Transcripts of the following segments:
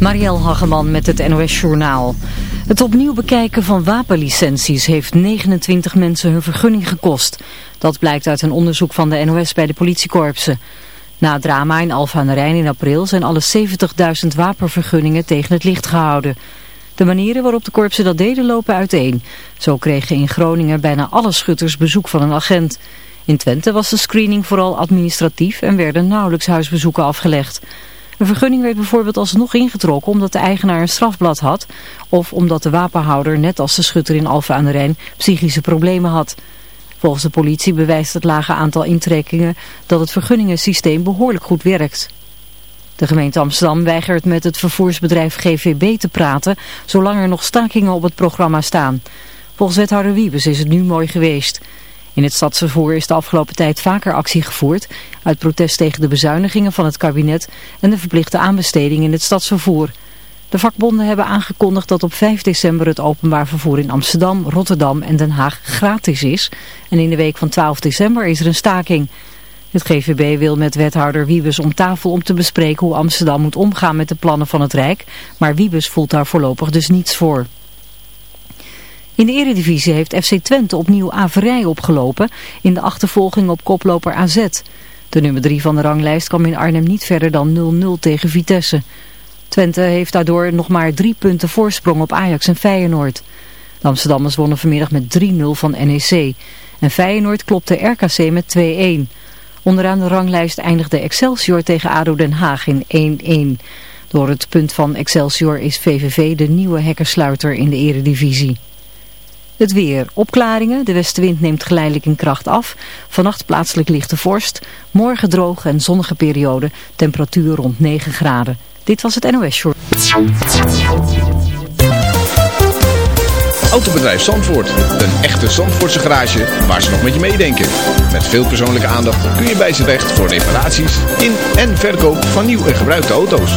Marielle Hageman met het NOS Journaal. Het opnieuw bekijken van wapenlicenties heeft 29 mensen hun vergunning gekost. Dat blijkt uit een onderzoek van de NOS bij de politiekorpsen. Na het drama in Alfa aan de Rijn in april zijn alle 70.000 wapenvergunningen tegen het licht gehouden. De manieren waarop de korpsen dat deden lopen uiteen. Zo kregen in Groningen bijna alle schutters bezoek van een agent. In Twente was de screening vooral administratief en werden nauwelijks huisbezoeken afgelegd. Een vergunning werd bijvoorbeeld alsnog ingetrokken omdat de eigenaar een strafblad had of omdat de wapenhouder, net als de schutter in Alphen aan de Rijn, psychische problemen had. Volgens de politie bewijst het lage aantal intrekkingen dat het vergunningensysteem behoorlijk goed werkt. De gemeente Amsterdam weigert met het vervoersbedrijf GVB te praten zolang er nog stakingen op het programma staan. Volgens wethouder Wiebes is het nu mooi geweest. In het stadsvervoer is de afgelopen tijd vaker actie gevoerd uit protest tegen de bezuinigingen van het kabinet en de verplichte aanbesteding in het stadsvervoer. De vakbonden hebben aangekondigd dat op 5 december het openbaar vervoer in Amsterdam, Rotterdam en Den Haag gratis is. En in de week van 12 december is er een staking. Het GVB wil met wethouder Wiebes om tafel om te bespreken hoe Amsterdam moet omgaan met de plannen van het Rijk. Maar Wiebes voelt daar voorlopig dus niets voor. In de eredivisie heeft FC Twente opnieuw averij opgelopen in de achtervolging op koploper AZ. De nummer 3 van de ranglijst kwam in Arnhem niet verder dan 0-0 tegen Vitesse. Twente heeft daardoor nog maar drie punten voorsprong op Ajax en Feyenoord. De Amsterdammers wonnen vanmiddag met 3-0 van NEC. En Feyenoord klopte RKC met 2-1. Onderaan de ranglijst eindigde Excelsior tegen ADO Den Haag in 1-1. Door het punt van Excelsior is VVV de nieuwe hekkersluiter in de eredivisie. Het weer. Opklaringen. De westenwind neemt geleidelijk in kracht af. Vannacht plaatselijk lichte vorst. Morgen droog en zonnige periode. Temperatuur rond 9 graden. Dit was het NOS Short. Autobedrijf Zandvoort. Een echte Zandvoortse garage waar ze nog met je meedenken. Met veel persoonlijke aandacht kun je bij ze terecht voor reparaties in en verkoop van nieuw en gebruikte auto's.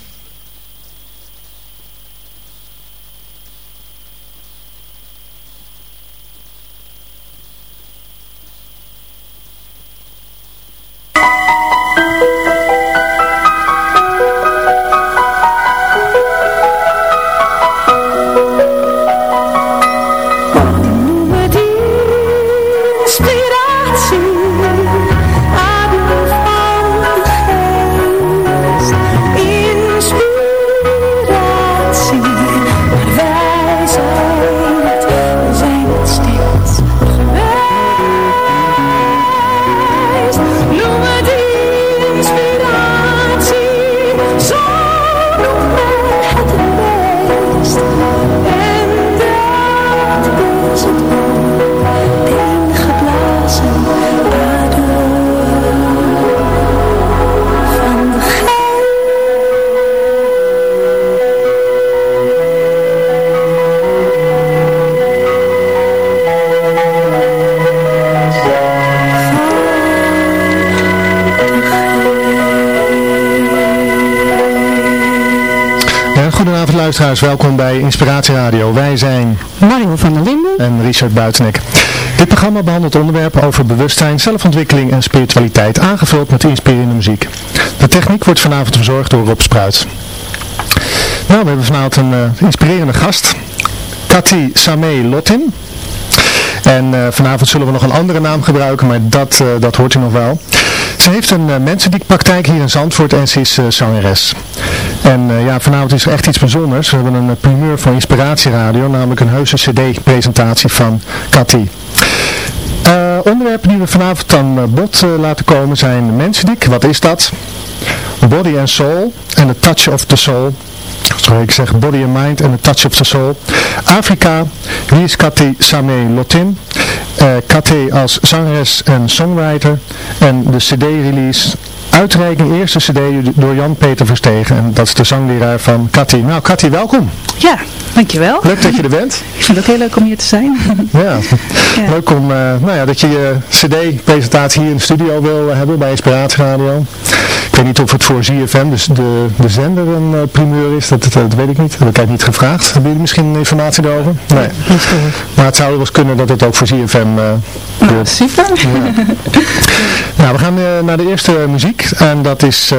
Welkom bij Inspiratie Radio. Wij zijn Mario van der Linden en Richard Buitenek. Dit programma behandelt onderwerpen over bewustzijn, zelfontwikkeling en spiritualiteit, aangevuld met inspirerende muziek. De techniek wordt vanavond verzorgd door Rob Spruit. Nou, we hebben vanavond een uh, inspirerende gast, Cathy Samé Lottin. En uh, vanavond zullen we nog een andere naam gebruiken, maar dat, uh, dat hoort u nog wel. Ze heeft een uh, mensendiekpraktijk hier in Zandvoort en ze is zangeres. Vanavond is er echt iets bijzonders. We hebben een primeur van Inspiratieradio, namelijk een heuse cd-presentatie van Cathy. onderwerpen die we vanavond dan bod laten komen zijn mensendiek, wat is dat? Body and Soul en The Touch of the Soul. Sorry, ik zeg Body and Mind en The Touch of the Soul. Afrika, wie is Cathy Samé Lotin? Uh, als zangeres en songwriter. En de cd-release uitreiking eerste cd door Jan-Peter Verstegen. En dat is de zangleraar van Cathy. Nou, Cathy, welkom. Ja, dankjewel. Leuk dat je er bent. Ik vind het ook heel leuk om hier te zijn. ja, ja. leuk om, uh, nou ja, dat je je cd-presentatie hier in de studio wil hebben bij Inspiratieradio. Ik weet niet of het voor ZFM, dus de, de zender, een uh, primeur is. Dat, dat, dat, weet ik niet. Dat heb ik eigenlijk niet gevraagd. Hebben jullie misschien informatie daarover? Nee. Maar het zou wel eens kunnen dat het ook voor ZFM uh, nou, super. Ja. nou, we gaan naar de eerste muziek. En dat is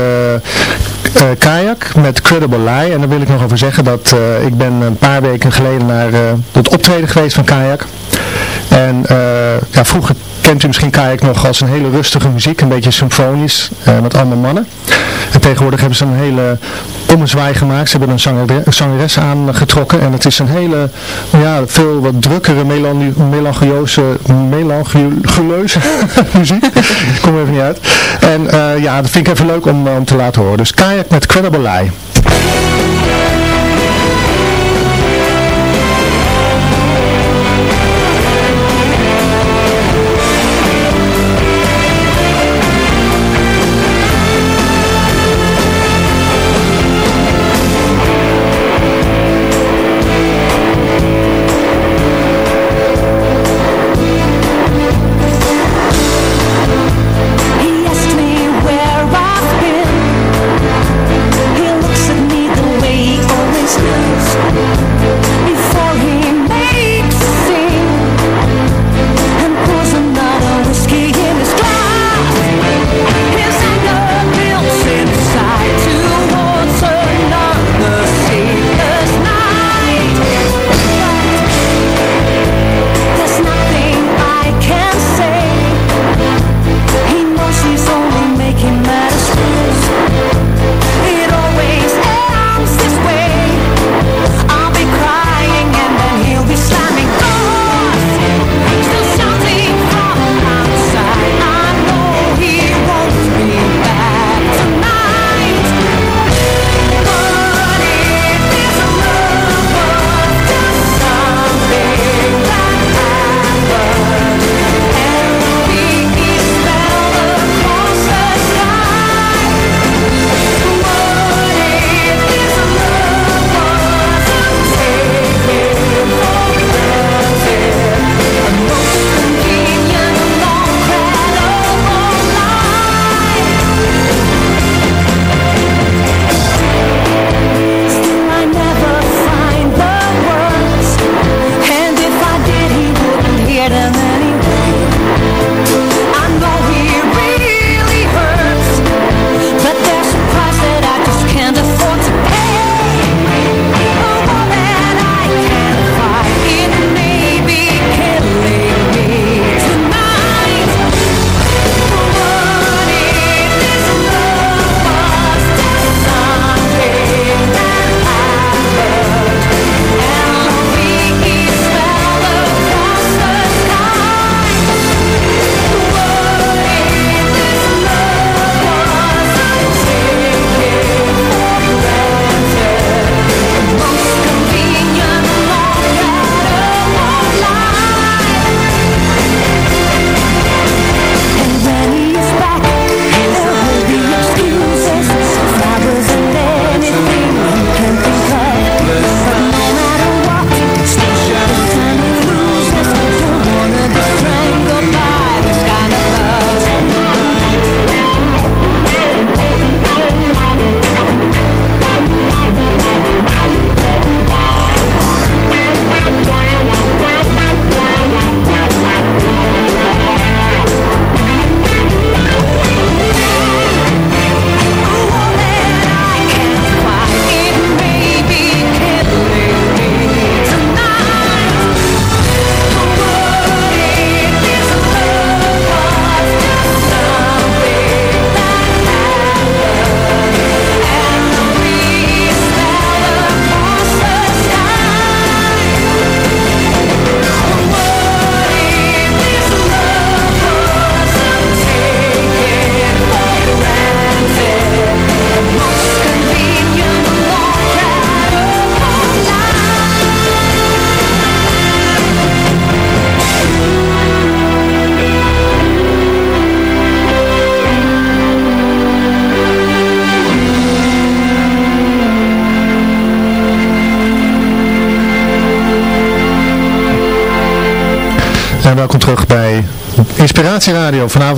Kayak met Credible Lie. En daar wil ik nog over zeggen dat ik ben een paar weken geleden naar het optreden geweest van Kayak. En ja, vroeger kent u misschien Kayak nog als een hele rustige muziek, een beetje symfonisch, uh, met allemaal mannen. En tegenwoordig hebben ze een hele ommezwaai gemaakt. Ze hebben een zanger, zangeres aangetrokken en het is een hele, ja, veel wat drukkere, melancholieuze, melancholieuze muziek. Kom even niet uit. En uh, ja, dat vind ik even leuk om, om te laten horen. Dus Kayak met Credible.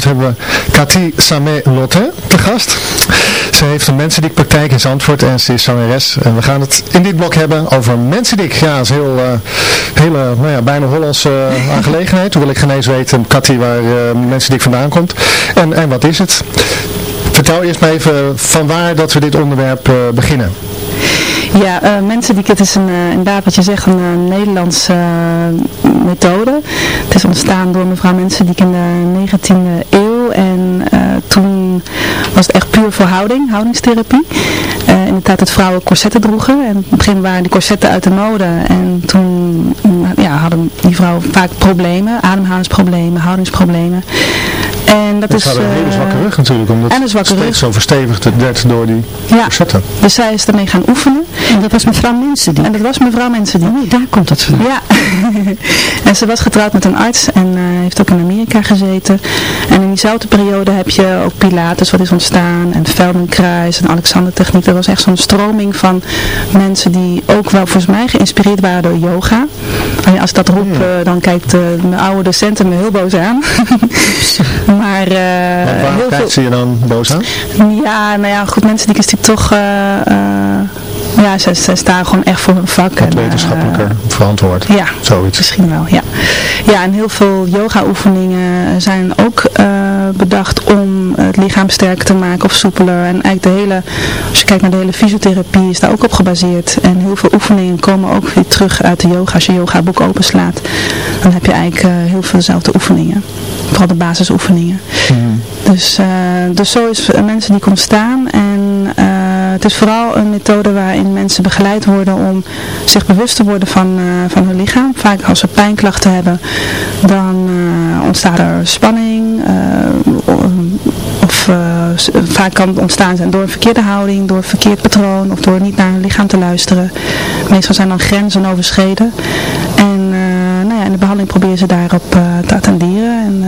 Hebben we Cathy Samé Lotte te gast. Ze heeft een mensendik-praktijk in Zandvoort en ze is zangeres. En we gaan het in dit blok hebben over mensendik. Ja, dat is heel, uh, hele, nou ja, bijna Hollandse uh, aangelegenheid. Hoewel ik geen eens weet, Cathy, waar uh, mensendik vandaan komt. En, en wat is het? Vertel eerst maar even van waar dat we dit onderwerp beginnen. Ja, uh, mensen die het is een, uh, inderdaad wat je zegt een uh, Nederlandse methode. Het is ontstaan door mevrouw Mensen die in de 19e eeuw en toen was het echt puur voor houding, houdingstherapie. inderdaad dat vrouwen corsetten droegen en op het begin waren die corsetten uit de mode en toen ja, hadden die vrouwen vaak problemen, ademhalingsproblemen, houdingsproblemen. En dat is... een hele zwakke rug natuurlijk, omdat en een zwakke rug. zo verstevigd werd door die ja. corsetten. Dus zij is ermee gaan oefenen. En dat was mevrouw Mensendijk? En dat was mevrouw Mensendijk. Oh, daar komt het vandaan. Ja. en ze was getrouwd met een arts en uh, heeft ook in Amerika gezeten. En in diezelfde periode heb je ook Pilates wat is ontstaan en Feldenkruis en Alexander techniek. Dat was echt zo'n stroming van mensen die ook wel volgens mij geïnspireerd waren door yoga. En als ik dat roep, uh, dan kijkt uh, mijn oude docenten me heel boos aan. maar uh, waar kijkt veel... ze je dan boos aan? Ja, nou ja, goed, mensen die is die toch... Ja, ze, ze, staan gewoon echt voor hun vak. Wat wetenschappelijker uh, verantwoord. Ja, Zoiets. misschien wel, ja. Ja, en heel veel yoga oefeningen zijn ook uh, bedacht om het lichaam sterker te maken of soepeler. En eigenlijk de hele, als je kijkt naar de hele fysiotherapie, is daar ook op gebaseerd. En heel veel oefeningen komen ook weer terug uit de yoga. Als je yoga boek openslaat, dan heb je eigenlijk uh, heel veel dezelfde oefeningen. Vooral de basisoefeningen. Mm. Dus, dus zo is mensen die ontstaan en het is vooral een methode waarin mensen begeleid worden om zich bewust te worden van, uh, van hun lichaam. Vaak als ze pijnklachten hebben, dan uh, ontstaat er spanning. Of vaak kan het ontstaan zijn door een verkeerde houding, door een verkeerd patroon of door niet naar hun lichaam te luisteren. Meestal zijn dan grenzen overschreden. En nou ja, in de behandeling proberen ze daarop te attenderen. En,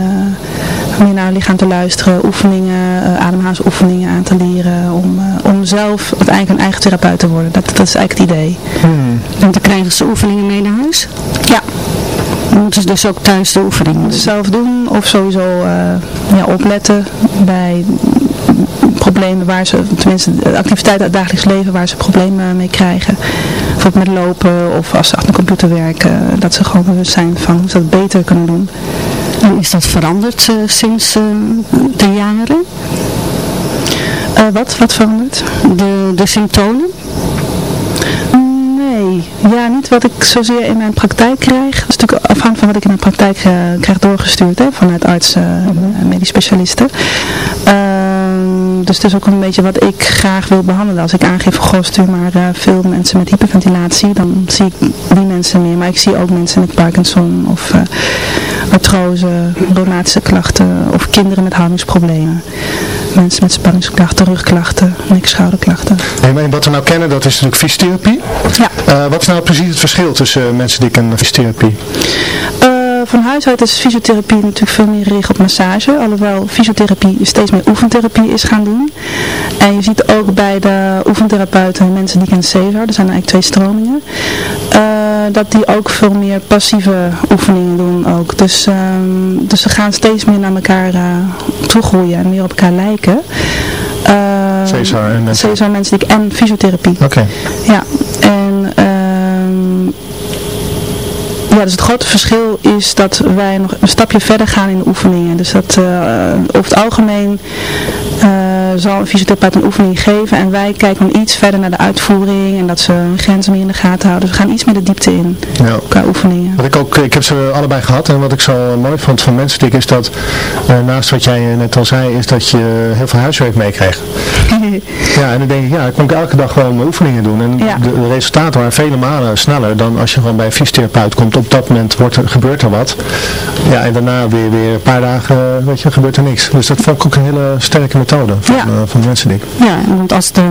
meer naar het lichaam te luisteren, oefeningen, uh, ademhalingsoefeningen aan te leren, om, uh, om zelf uiteindelijk een eigen therapeut te worden. Dat, dat is eigenlijk het idee. Hmm. En dan krijgen ze oefeningen mee naar huis? Ja. Dan moeten ze dus ook thuis de oefeningen zelf doen of sowieso uh, ja, opletten bij problemen waar ze, tenminste de activiteiten uit het dagelijks leven waar ze problemen mee krijgen. Bijvoorbeeld met lopen of als ze achter de computer werken, dat ze gewoon bewust zijn van hoe ze dat beter kunnen doen. En is dat veranderd uh, sinds uh, de jaren? Uh, wat? Wat veranderd? De, de symptomen? Nee, ja, niet wat ik zozeer in mijn praktijk krijg. Dat is natuurlijk afhankelijk van wat ik in mijn praktijk uh, krijg doorgestuurd hè, vanuit artsen en medisch specialisten. Uh, dus het is ook een beetje wat ik graag wil behandelen. Als ik aangeef, goh, stuur maar uh, veel mensen met hyperventilatie, dan zie ik die mensen meer. Maar ik zie ook mensen met Parkinson of uh, artrose, reumatische klachten of kinderen met houdingsproblemen. Mensen met spanningsklachten, rugklachten, nek-schouderklachten. Nee, maar wat we nou kennen, dat is natuurlijk fysiotherapie. Ja. Uh, wat is nou precies het verschil tussen mensen die en fysiotherapie? Van huis uit is fysiotherapie natuurlijk veel meer gericht op massage. Alhoewel fysiotherapie steeds meer oefentherapie is gaan doen. En je ziet ook bij de oefentherapeuten mensen die kennen Cesar, er zijn eigenlijk twee stromingen. Uh, dat die ook veel meer passieve oefeningen doen ook. Dus, um, dus ze gaan steeds meer naar elkaar uh, toegroeien en meer op elkaar lijken. Uh, Cesar en mensen. Cesar, mensen die en fysiotherapie. Oké. Okay. Ja, en... Um, ja, dus het grote verschil is dat wij nog een stapje verder gaan in de oefeningen. Dus dat uh, over het algemeen zal een fysiotherapeut een oefening geven en wij kijken dan iets verder naar de uitvoering en dat ze hun grenzen meer in de gaten houden. Dus we gaan iets meer de diepte in ja. qua oefeningen. Wat ik, ook, ik heb ze allebei gehad en wat ik zo mooi vond van Mensdik is dat, uh, naast wat jij net al zei, is dat je heel veel huiswerk meekreeg. ja, en dan denk ik, ja, ik kon ik elke dag gewoon mijn oefeningen doen en ja. de, de resultaten waren vele malen sneller dan als je gewoon bij een fysiotherapeut komt op dat moment wordt er, gebeurt er wat. Ja, en daarna weer, weer een paar dagen weet je, gebeurt er niks. Dus dat vond ik ook een hele sterke methode. Ja, eh, van de mensen, denk ik. Ja, want als de,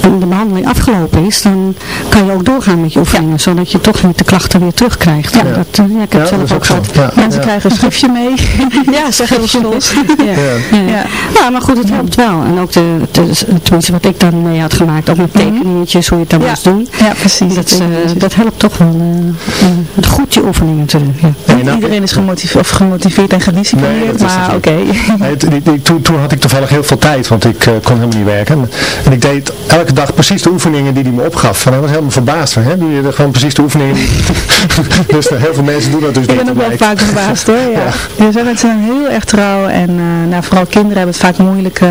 de behandeling afgelopen is, dan kan je ook doorgaan met je oefeningen, zodat je toch niet de klachten weer terugkrijgt. Ja, dat, eh, ja ik heb Ja, zelf dat is ook gehad. Ja. Mensen krijgen een schriftje mee. Ja, zeg heel soms. Ja. Ja. Ja. Ja. maar goed, het helpt wel. En ook de, de, tenminste wat ik dan mee had gemaakt, ook met tekeningetjes, hoe je het dan Ja. moest doen. Ja, precies. Dat, eh, dat helpt toch wel eh, eh, goed je oefeningen te doen. Ja. Nou, iedereen is gemotiveerd, of gemotiveerd en Nee, gedisciplineerd, maar oké. Nee, toen, toen had ik toevallig heel veel tijd, want ik eh, kon helemaal niet werken. En ik deed elke dag precies de oefeningen die hij me opgaf. En hij was helemaal verbaasd van, hè? Die, eh, gewoon precies de oefeningen die... dus eh, heel veel mensen doen dat dus Ik niet. ben ook wel lijkt. vaak verbaasd hoor. Ja. Ja. Zijn mensen zijn heel erg trouw en eh, nou, vooral kinderen hebben het vaak moeilijk, eh,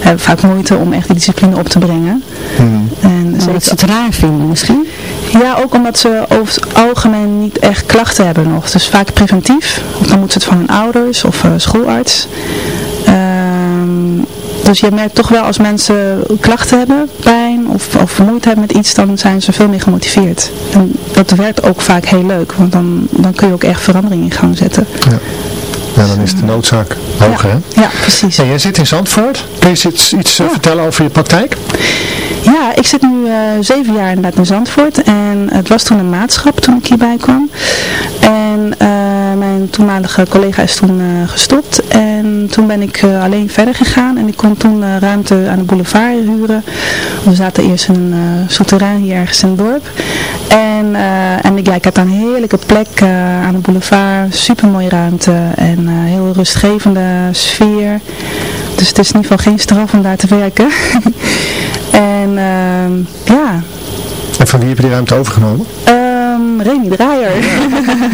hebben vaak moeite om echt die discipline op te brengen. Hmm. En Dat zeker- ze het raar vinden misschien. ja, ook omdat ze over het algemeen niet echt klachten hebben nog. Dus vaak preventief. Of dan moeten ze het van hun ouders of eh, schoolarts. Dus je merkt toch wel als mensen klachten hebben, pijn of, of vermoeidheid hebben met iets, dan zijn ze veel meer gemotiveerd. En dat werkt ook vaak heel leuk, want dan, dan kun je ook echt verandering in gang zetten. Ja, dan is de noodzaak hoger, ja. hè? Ja, precies. En jij zit in Zandvoort. Kun je iets, iets eh, vertellen over je praktijk? Ja, ik zit nu eh, zeven jaar inderdaad in Zandvoort en het was toen een maatschap toen ik hierbij kwam. En eh, mijn toenmalige collega is toen eh, gestopt en toen ben ik eh, alleen verder gegaan en ik kon toen eh, ruimte aan de boulevard huren. We zaten eerst in een souterrain hier ergens in het dorp. En, en ik, ja, ik had een heerlijke plek aan de boulevard, super mooie ruimte en heel rustgevende sfeer. Dus het is in ieder geval geen straf om daar te werken. en ehm, ja, En van wie heb je die ruimte overgenomen? Remy Draaier.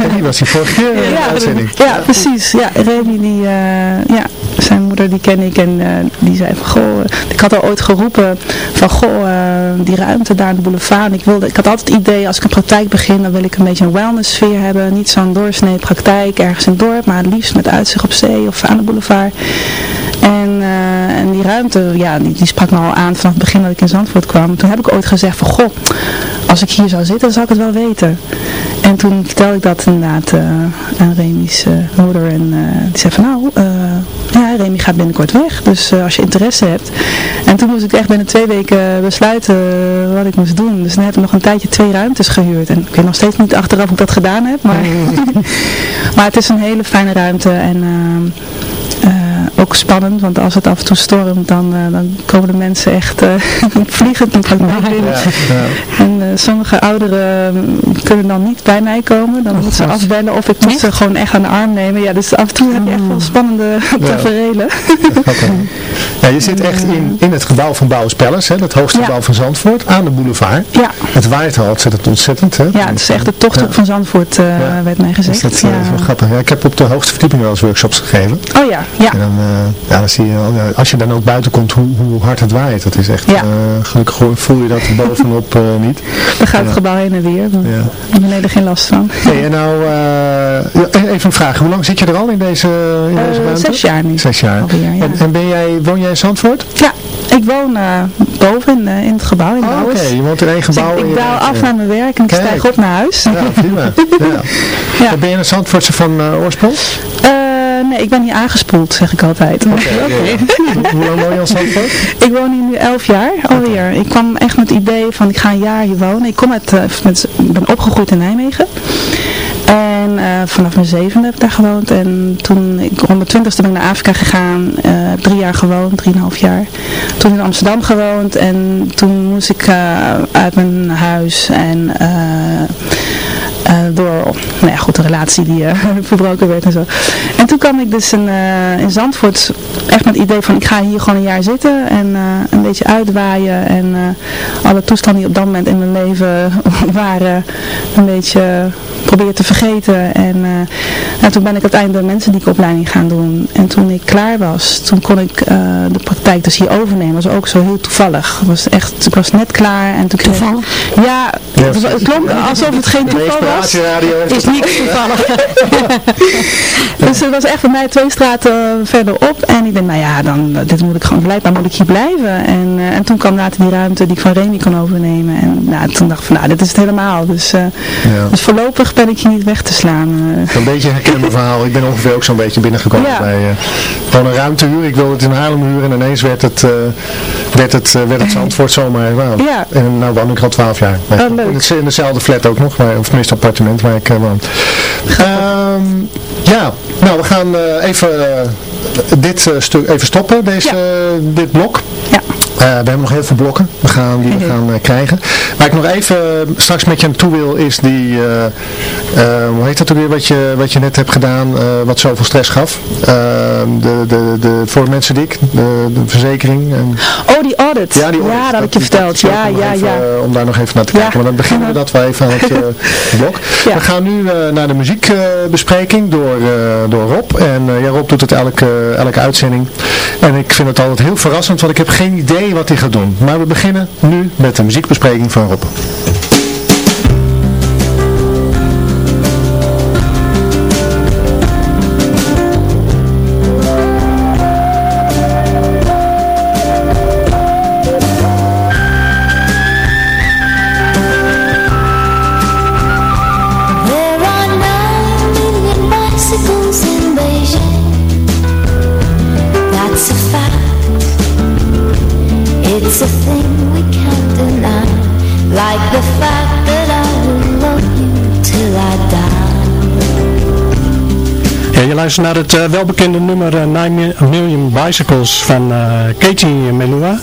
En die was die vorige keer in de ja, uitzending. ja, precies. Ja, Remy, die, eh, ja, zijn moeder die ken ik en eh, die zei van, goh, ik had al ooit geroepen van, goh, eh, die ruimte daar aan de boulevard. Ik, wilde, ik had altijd het idee, als ik een praktijk begin, dan wil ik een beetje een wellness sfeer hebben. Niet zo'n doorsnee praktijk ergens in het dorp, maar het liefst met uitzicht op zee of aan de boulevard. En, en die ruimte, ja, die, die sprak me al aan vanaf het begin dat ik in Zandvoort kwam. Toen heb ik ooit gezegd van, goh, als ik hier zou zitten, dan zou ik het wel weten. En toen vertelde ik dat inderdaad eh, aan Remy's eh, moeder. En eh, die zei van, nou, eh, ja, Remy gaat binnenkort weg. Dus eh, als je interesse hebt. En toen moest ik echt binnen twee weken besluiten eh, wat ik moest doen. Dus dan heb ik nog een tijdje twee ruimtes gehuurd. En ik weet nog steeds niet achteraf hoe ik dat gedaan heb. Maar, maar het is een hele fijne ruimte. En... eh, eh, ook spannend, want als het af en toe stormt, dan, eh, dan komen de mensen echt uh, vliegend binnen. Ja, ja. En uh, sommige ouderen um, kunnen dan niet bij mij komen, dan moeten ze afbellen of ik moet ze gewoon echt aan de arm nemen. Ja, dus af en toe heb je echt wel spannende tafereelen. Okay. Ja, je zit echt in, in het gebouw van Bouwers Palace, hè, het hoogste Ja. gebouw van Zandvoort, aan de boulevard. Ja. Het waait al ontzettend ontzettend. Hè? Ja, het is echt de tocht op van Zandvoort, uh, Ja. werd mij Dus gezegd. dat ja. is wel grappig. Ja, ik heb op de hoogste verdieping wel eens workshops gegeven. Oh ja, ja. En dan, eh, ja, dan zie je, ja, als je dan ook buiten komt, hoe, hoe hard het waait. Dat is echt, Ja. eh, gelukkig voel je dat bovenop eh, niet. Dan gaat het Ja. gebouw heen en weer. maar Ja. Beneden geen last van. Hey, en nou, eh, ja, even een vraag. Hoe lang zit je er al in deze, in deze Eh, ruimte? zes jaar nu. Zes jaar. Alweer, ja. en, en ben jij, woon jij in Zandvoort? Ja, ik woon eh, boven in, eh, in het gebouw in Oh, Oké, je woont in één Dus gebouw. ik, ik daal af eh, naar mijn werk en ik Kijk. stijg op naar huis. Ja, prima. Ja. Ja. En Ben je een Zandvoortse van eh, oorsprong? Eh, nee, ik ben hier aangespoeld, zeg ik altijd. Hoe- Hoe lang woon je in Zandvoort? Ik woon hier nu elf jaar alweer. Ik kwam echt met het idee van ik ga een jaar hier wonen. Ik kom uit, eh, met, ben opgegroeid in Nijmegen. En eh, vanaf mijn zevende heb ik daar gewoond. En toen ik rond mijn twintigste ben ik naar Afrika gegaan. eh, drie jaar gewoond, drieënhalf jaar. Toen in Amsterdam gewoond. En toen moest ik eh, uit mijn huis. En eh, door, nou ja goed, een relatie die eh, verbroken werd en zo. En toen kwam ik dus in, eh, in Zandvoort echt met het idee van ik ga hier gewoon een jaar zitten en eh, een beetje uitwaaien en eh, alle toestanden die op dat moment in mijn leven waren een beetje proberen te vergeten. En eh, nou, toen ben ik uiteindelijk de mensen die ik opleiding gaan doen. En toen ik klaar was, toen kon ik eh, de praktijk dus hier overnemen. Dat was ook zo heel toevallig. Was echt, ik was net klaar en toen kreeg Toevallig? Ja, het, was- het klonk alsof het geen toeval Is niet toevallig. Dus het was echt voor mij twee straten verderop. En ik denk, nou ja, dan, dit moet ik gewoon blijven, moet ik hier blijven. En, eh, en toen kwam later die ruimte die ik van Remy kon overnemen. En nou, toen dacht ik van, nou, dit is het helemaal. Dus, eh, Ja. dus voorlopig ben ik hier niet weg te slaan. eh. Een beetje herkenbaar verhaal. Ik ben ongeveer ook zo'n beetje binnengekomen Ja. bij eh, gewoon een ruimte huren. Ik wilde het in Haarlem huren en ineens werd het, eh, werd het, eh, werd het Zandvoort zomaar. Ja. En nou woon ik al twaalf jaar. Oh, leuk. In, het- in dezelfde flat ook nog, maar, of tenminste appartement waar ik eh, woon. Ehm, ja, nou we gaan eh, even eh, dit eh, stuk even stoppen, deze, dit blok. Ja. We hebben nog heel veel blokken we gaan, die we gaan eh, krijgen. Waar ik nog even straks met je naartoe wil is die, hoe heet dat ook weer wat je, wat je net hebt gedaan, wat zoveel stress gaf. De, de, de, voor mensen dik, de, de verzekering. En, Oh, die audit. ja, die dat had ik je verteld. Ja, ja, even, ja. om daar nog even naar te Ja. kijken. Maar dan beginnen we dat wel even aan het blok. Ja. We gaan nu naar de muziekbespreking door, eh, door Rob. En eh, ja, Rob doet het elke, elke uitzending. En ik vind het altijd heel verrassend, want ik heb geen idee wat hij gaat doen. Maar we beginnen nu met de muziekbespreking van Rob. Naar het eh, welbekende nummer eh, 9 Mi- Million Bicycles van eh, Katie Melua.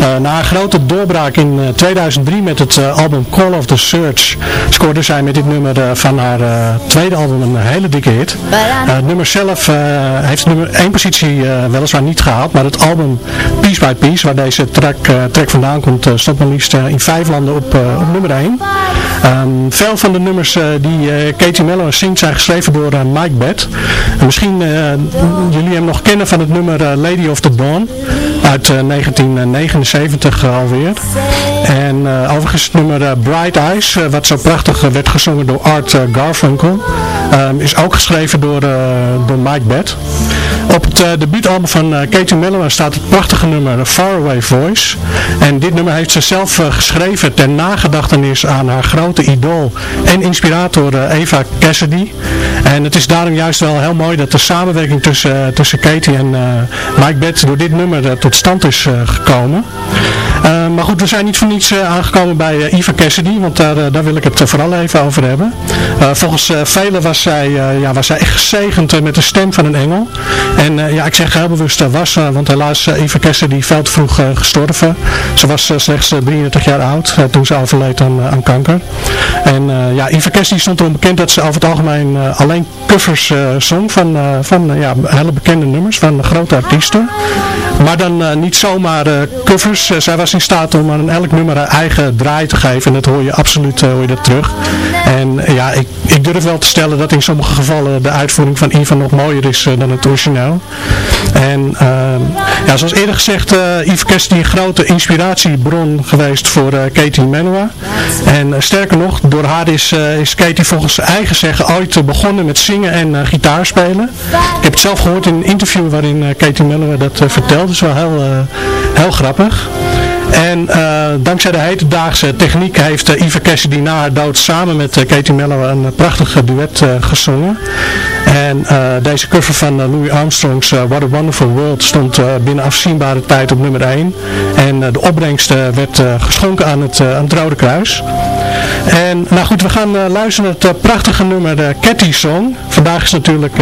Eh, na een grote doorbraak in eh, 2003 met het eh, album Call of the Search scoorde zij met dit nummer eh, van haar eh, tweede album een hele dikke hit. Eh, het nummer zelf eh, heeft nummer 1 positie eh, weliswaar niet gehaald, maar het album Piece by Piece, waar deze track, eh, track vandaan komt, eh, stond maar liefst eh, in vijf landen op, eh, nummer 1. Ehm, veel van de nummers eh, die eh, Katie Mello zingt zijn geschreven door eh, Mike Bett. En misschien eh, jullie hem nog kennen van het nummer eh, Lady of the Dawn uit eh, 1979 alweer. En eh, overigens het nummer eh, Bright Eyes, eh, wat zo prachtig eh, werd gezongen door Art eh, Garfunkel, ehm, is ook geschreven door, eh, door Mike Bett. Op het debuutalbum van eh, Katie Mello staat het prachtige nummer Faraway Voice. En dit nummer heeft ze zelf eh, geschreven ter nagedachtenis aan haar grote idool en inspirator eh, Eva Cassidy. En het is daarom juist wel heel mooi dat de samenwerking tussen, eh, tussen Katie en eh, Mike Bett door dit nummer eh, tot stand is eh, gekomen. Uh, maar goed, we zijn niet voor niets uh, aangekomen bij Eva Cassidy, want daar, daar wil ik het vooral even over hebben. volgens velen was zij, ja, was zij echt gezegend met de stem van een engel. En ja, ik zeg heel bewust was, want helaas Eva Cassidy veel te vroeg gestorven. Ze was slechts 33 jaar oud toen ze overleed aan, aan kanker. En ja, Eva Cassidy stond erom bekend dat ze over het algemeen alleen covers zong van, van ja, hele bekende nummers van grote artiesten. Maar dan niet zomaar covers. zij was in staat om aan elk nummer een eigen draai te geven. En dat hoor je absoluut hoor je dat terug. En ja, ik, ik durf wel te stellen dat in sommige gevallen de uitvoering van Eva nog mooier is dan het origineel. En ja, zoals eerder gezegd, uh, Eva Cassidy een grote inspiratiebron geweest voor Katie Menua. En sterker nog, door haar is, is Katie volgens eigen zeggen ooit begonnen met zingen en gitaar spelen. Ik heb het zelf gehoord in een interview waarin Katie Menua dat vertelde. Dat is wel heel, heel grappig. En uh, dankzij de hedendaagse techniek heeft uh, Eva Cassidy na haar dood samen met uh, Katie Mello een prachtig duet gezongen. En deze cover van Louis Armstrong's What a Wonderful World stond binnen afzienbare tijd op nummer 1. En de opbrengst werd geschonken aan het, aan het Rode Kruis. En nou goed, we gaan luisteren naar het prachtige nummer Catty Song. Vandaag is natuurlijk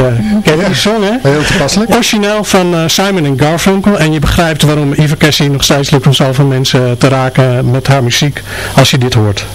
Catty ja, Song, hè? Heel toepasselijk. Origineel van Simon Garfunkel. En je begrijpt waarom Eva Cassidy nog steeds lukt om zoveel mensen te raken met haar muziek als je dit hoort.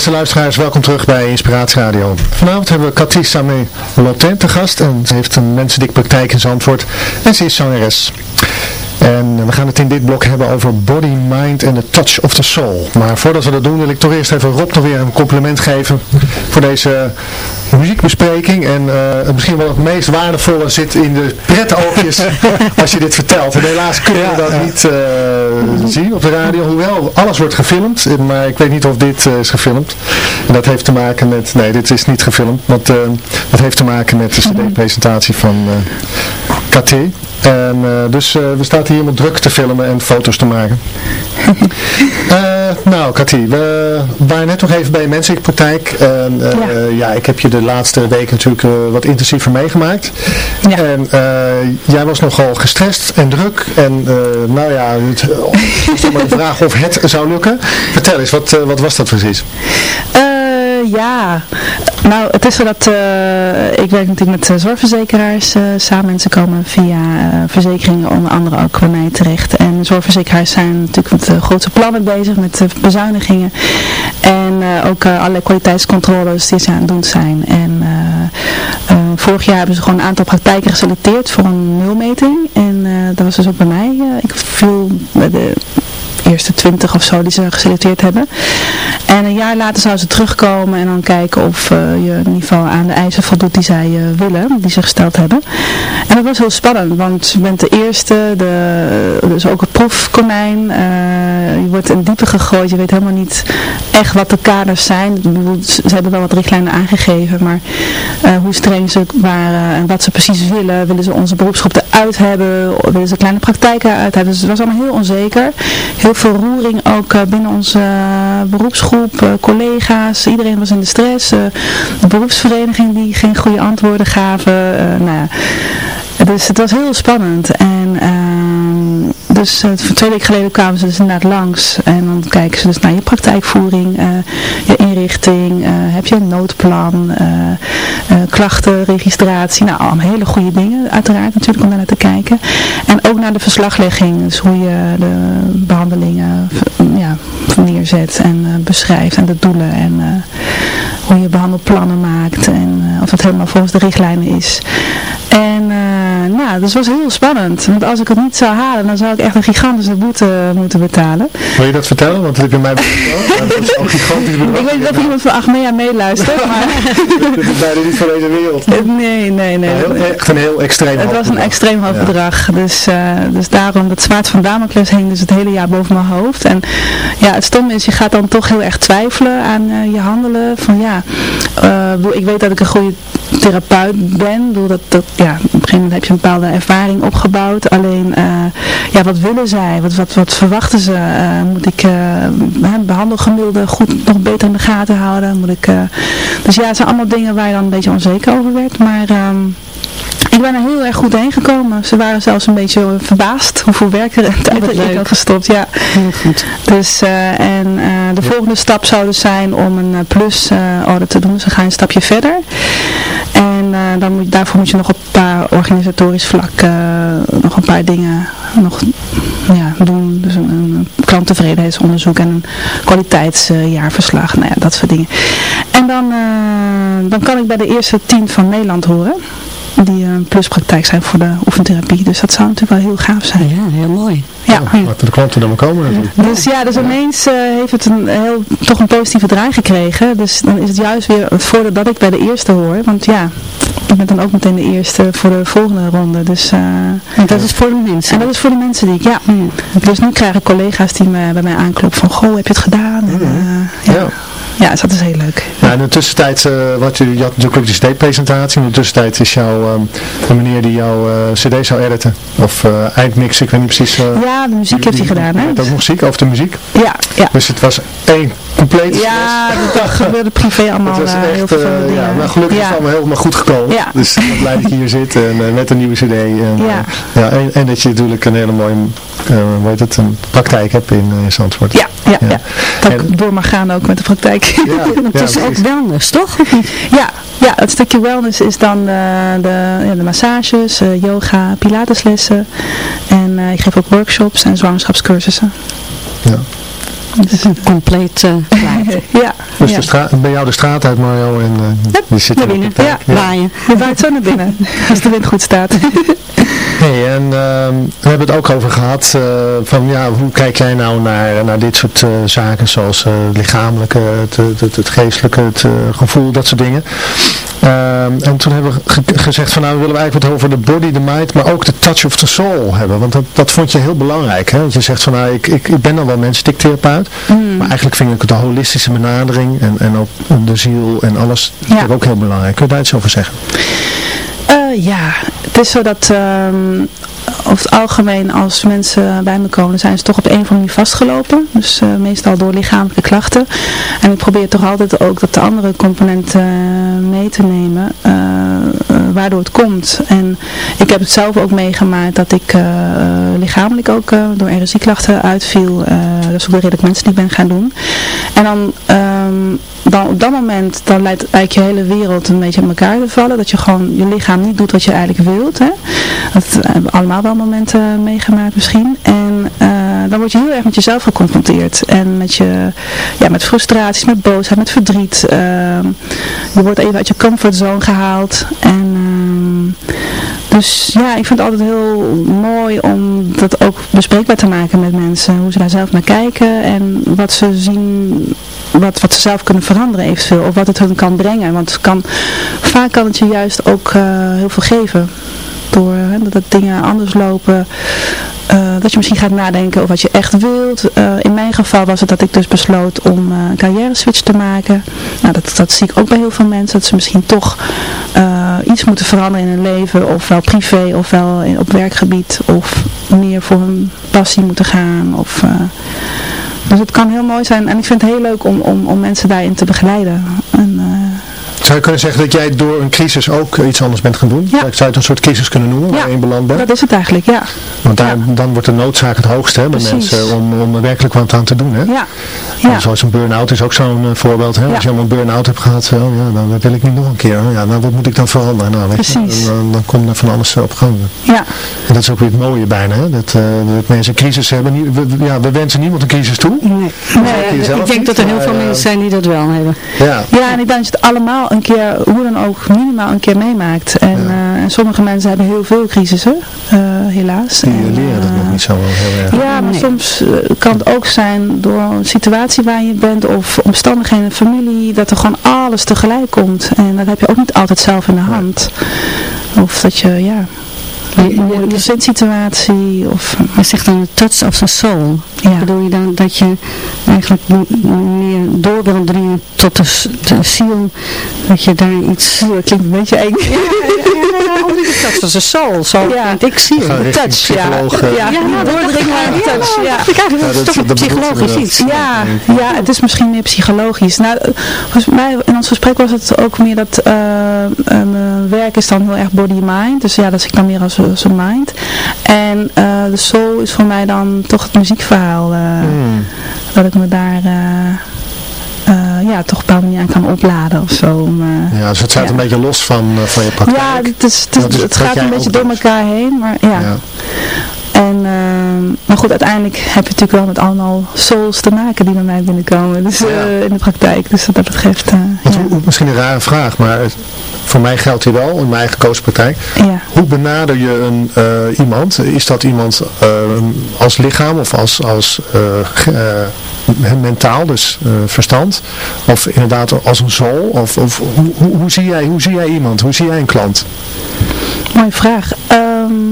Beste luisteraars, welkom terug bij Inspiratie Radio. Vanavond hebben we Cathy Samé Lotin te gast en ze heeft een mensendikpraktijk in Zandvoort en ze is zangeres. En we gaan het in dit blok hebben over body, mind en the touch of the soul. Maar voordat we dat doen wil ik toch eerst even Rob nog weer een compliment geven voor deze muziekbespreking. En uh, misschien wel het meest waardevolle zit in de pretoogjes als je dit vertelt. En helaas kunnen we dat niet uh, zien op de radio. Hoewel alles wordt gefilmd, maar ik weet niet of dit uh, is gefilmd. En dat heeft te maken met, nee dit is niet gefilmd, want dat heeft te maken met de cd-presentatie van KT. En dus we staan hier helemaal druk te filmen en foto's te maken. Uh, nou, Cathy, we waren net nog even bij je praktijk. En, uh, ja. ja. ik heb je de laatste week natuurlijk wat intensiever meegemaakt. Ja. En jij was nogal gestrest en druk. En nou ja, het is maar de vraag of het zou lukken. Vertel eens, wat, wat was dat precies? Ja, nou het is zo dat uh, ik werk natuurlijk met uh, zorgverzekeraars uh, samen en ze komen via verzekeringen onder andere ook bij mij terecht. En zorgverzekeraars zijn natuurlijk met grote plannen bezig, met bezuinigingen en ook allerlei kwaliteitscontroles die ze aan het doen zijn. En vorig jaar hebben ze gewoon een aantal praktijken geselecteerd voor een nulmeting en dat was dus ook bij mij. ik viel bij de eerste twintig of zo die ze geselecteerd hebben. En een jaar later zouden ze terugkomen en dan kijken of uh, je geval aan de eisen voldoet die zij uh, willen, die ze gesteld hebben. En dat was heel spannend, want je bent de eerste, de, dus ook het proefkonijn. Uh, je wordt in diepe gegooid, je weet helemaal niet echt wat de kaders zijn. Ze hebben wel wat richtlijnen aangegeven, maar hoe streng ze waren en wat ze precies willen. Willen ze onze beroepsgroep eruit hebben? Willen ze kleine praktijken eruit hebben? Dus het was allemaal heel onzeker. Heel verroering ook eh, binnen onze eh, beroepsgroep, eh, collega's, iedereen was in de stress. de beroepsvereniging die geen goede antwoorden gaven. nou ja. Dus het was heel spannend. En ehm, dus uh, twee weken geleden kwamen ze dus inderdaad langs. En dan kijken ze dus naar je praktijkvoering, uh, je inrichting, uh, heb je een noodplan, klachten, registratie. Nou, allemaal hele goede dingen uiteraard natuurlijk om daar naar te kijken. En ook naar de verslaglegging, dus hoe je de behandelingen ja, neerzet en beschrijft en de doelen en hoe je behandelplannen maakt en of dat helemaal volgens de richtlijnen is. En nou, dat was heel spannend. Want als ik het niet zou halen, dan zou ik echt een gigantische boete moeten betalen. Wil je dat vertellen? Want dat heb je mij dat is ook gigantisch Ik weet niet of iemand van Achmea meeluistert, maar... Dit is bijna niet van deze wereld. Nee, nee, nee. Heel, echt een heel extreem Het was een extreem hoog bedrag. Dus, uh, dus daarom, dat zwaard van Damocles hing dus het hele jaar boven mijn hoofd. En ja, het stomme is, je gaat dan toch heel erg twijfelen aan uh, je handelen. Van ja, uh, ik weet dat ik een goede therapeut ben. Bedoel, dat, dat, ja, op een gegeven moment heb je een bepaalde ervaring opgebouwd. Alleen, uh, ja, wat willen zij? Wat, wat, wat verwachten ze? Uh, moet ik behandelgemiddelde goed nog beter in de gaten houden? Moet ik, dus ja, het zijn allemaal dingen waar je dan een beetje onzeker over werd. Maar... Um, ik ben er heel erg goed heen gekomen. Ze waren zelfs een beetje verbaasd hoeveel werk er tijd ik had gestopt. Ja. Heel goed. Dus, uh, en uh, de volgende stap zou dus zijn om een plus uh, order te doen. Dus dan ga je een stapje verder. En dan moet, daarvoor moet je nog op organisatorisch vlak nog een paar dingen nog, ja, doen. Dus een, klanttevredenheidsonderzoek en een kwaliteitsjaarverslag. nou ja, dat soort dingen. En dan, dan kan ik bij de eerste tien van Nederland horen die een pluspraktijk zijn voor de oefentherapie. Dus dat zou natuurlijk wel heel gaaf zijn. Ja, heel mooi. Ja. ja laten de klanten dan maar komen. Dus ja, dus ineens uh, heeft het een heel, toch een positieve draai gekregen. Dus dan is het juist weer het voordeel dat ik bij de eerste hoor. Want ja, ik ben dan ook meteen de eerste voor de volgende ronde. Dus, uh, en dat is voor de mensen? En dat is voor de mensen die ik, ja. Mm. Dus nu krijg ik collega's die me, bij mij aankloppen van, goh, heb je het gedaan? En, uh, ja. ja. Ja, dus dat is heel leuk. Ja, in de tussentijd, uh, wat je, je had natuurlijk ook de CD-presentatie. In de tussentijd is jouw, um, de meneer die jouw uh, CD zou editen. Of uh, eindmix, ik weet niet precies. ja, de muziek heeft hij gedaan, hè? Dat muziek, over de muziek. Ja, ja. Dus het was één compleet Ja, dat gebeurde privé allemaal het was echt, heel veel ja, maar gelukkig ja. is het allemaal helemaal goed gekomen. Ja. Dus ik ben blij dat je hier zit en, met een nieuwe CD. En, ja. ja en, en, dat je natuurlijk een hele mooie heet het, een praktijk hebt in Zandvoort. Ja, ja, ja. Dat door mag gaan ook met de praktijk. Ja, het is ook wellness, toch? Ja, ja, het stukje wellness is dan de, de, ja, de massages, uh, yoga, pilateslessen. En uh, ik geef ook workshops en zwangerschapscursussen. Ja. Dus een compleet uh, ja. Dus ja. de straat, bij jou de straat uit Mario en uh, je zit naar binnen. Ja, waaien. Je waait zo naar binnen, als de wind goed staat. Hey, en ehm, we hebben het ook over gehad eh, van ja, hoe kijk jij nou naar, naar dit soort eh, zaken zoals eh, het lichamelijke, het, het, het, het geestelijke, het eh, gevoel, dat soort dingen. Ehm, en toen hebben we ge- gezegd van nou willen we eigenlijk wat over de body, de mind, maar ook de touch of the soul hebben. Want dat, dat vond je heel belangrijk. Hè? Want je zegt van nou ik, ik, ik ben dan wel therapeut, maar eigenlijk vind ik de holistische benadering en, en ook de ziel en alles Ja. ook heel belangrijk. Kun je daar iets over zeggen? Eh, ja, het is zo dat ehm, over het algemeen als mensen bij me komen, zijn ze toch op een of andere manier vastgelopen. Dus eh, meestal door lichamelijke klachten. En ik probeer toch altijd ook dat de andere componenten eh, mee te nemen, waardoor het komt. En ik heb het zelf ook meegemaakt dat ik eh, lichamelijk ook eh, door RSI-klachten uitviel. Eh, dat is ook de ik mensen die ben gaan doen. En dan, ehm, dan op dat moment, dan lijkt eigenlijk je hele wereld een beetje in elkaar te vallen. Dat je gewoon je lichaam niet doet wat je eigenlijk wilt. Hè? Dat hebben we allemaal wel momenten meegemaakt misschien. En eh, dan word je heel erg met jezelf geconfronteerd. En met, je, ja, met frustraties, met boosheid, met verdriet. Ehm, je wordt even uit je comfortzone gehaald. En... ehm, dus ja, ik vind het altijd heel mooi om dat ook bespreekbaar te maken met mensen. Hoe ze daar zelf naar kijken en wat ze zien, wat, wat ze zelf kunnen veranderen eventueel. Of wat het hun kan brengen. Want kan, vaak kan het je juist ook eh, heel veel geven. Door hè, dat, dingen anders lopen. eh, dat je misschien gaat nadenken over wat je echt wilt. Eh, in mijn geval was het dat ik dus besloot om een carrière switch te maken. Nou, dat, dat zie ik ook bij heel veel mensen. Dat ze misschien toch moeten veranderen in hun leven. Ofwel privé, ofwel op werkgebied. Of meer voor hun passie moeten gaan. Of, eh, dus het kan heel mooi zijn. En ik vind het heel leuk om, om, om mensen daarin te begeleiden. En, Zou je kunnen zeggen dat jij door een crisis ook eh, iets anders bent gaan doen? Ja. Zou je het een soort crisis kunnen noemen waar je in beland bent? dat is het eigenlijk, ja. Want daar, dan wordt de noodzaak het hoogste hè, bij Precies. mensen om, om er werkelijk wat aan te doen. Hè? Ja. Zoals een burn-out is ook zo'n eh, voorbeeld. Hè? Als je allemaal een burn-out hebt gehad, oh, ja, dan wil ik niet nog een keer. Ja, nou, wat moet ik dan veranderen? Nou, weet je, dan, dan komt er van alles op gang. ja. En dat is ook weer het mooie bijna. Hè? Dat, eh, dat mensen een crisis hebben. We, ja, we wensen niemand een crisis toe. Nee. je ik denk niet, dat er heel veel eh, mensen zijn die dat wel hebben. Ja. Ja, en ik denk dat het allemaal een keer, hoe dan ook, minimaal een keer meemaakt. En, eh, en sommige mensen hebben heel veel crisissen, eh, helaas. Die En, eh, leren dat eh, nog niet zo heel erg. Ja, maar Nee. soms eh, kan het ook zijn door een situatie waar je bent of omstandigheden in de familie, dat er gewoon alles tegelijk komt. En dat heb je ook niet altijd zelf in de hand. Of dat je, ja, een moeilijke gezinssituatie of... Je zegt dan de touch of the soul. Ja. Bedoel je dan dat je eigenlijk meer door wil dringen tot de, de ziel, dat je daar iets... Oeh, dat klinkt een beetje eng. De touch of the soul, zo Ja. vind ik De richting touch, eh, Ja, Ja, nou, dat doordringen naar de touch. Ja. dat- toch een dat psychologisch iets. Ja, ja, het is misschien meer psychologisch. Nou, eh, volgens mij in ons gesprek was het ook meer dat eh, eh, mijn werk is dan heel erg body-mind. Dus ja, dat zie ik dan meer als, als een mind. En eh, de soul is voor mij dan toch het muziekverhaal. eh, Hmm. Dat ik me daar eh, eh, ja, toch op een bepaalde manier aan kan opladen of zo. Eh, Ja, dus het staat Ja. een beetje los van, eh, van je praktijk. ja, het, is, het, is- Dat is het wat gaat een beetje door elkaar heen. Maar ja. Ja. En, ehm, maar goed, uiteindelijk heb je natuurlijk wel met allemaal souls te maken die bij mij binnenkomen. Dus eh, in de praktijk. Dus wat dat betreft, Want ja. hoe- misschien een rare vraag, maar voor mij geldt hier wel, in mijn eigen coachpraktijk. ja. Hoe benader je een, iemand? Is dat iemand als lichaam of als, als mentaal, dus eh, verstand? Of inderdaad als een soul? Of, of hoe, hoe, hoe zie jij, hoe zie jij iemand? Hoe zie jij een klant? Mooie vraag. Ehm,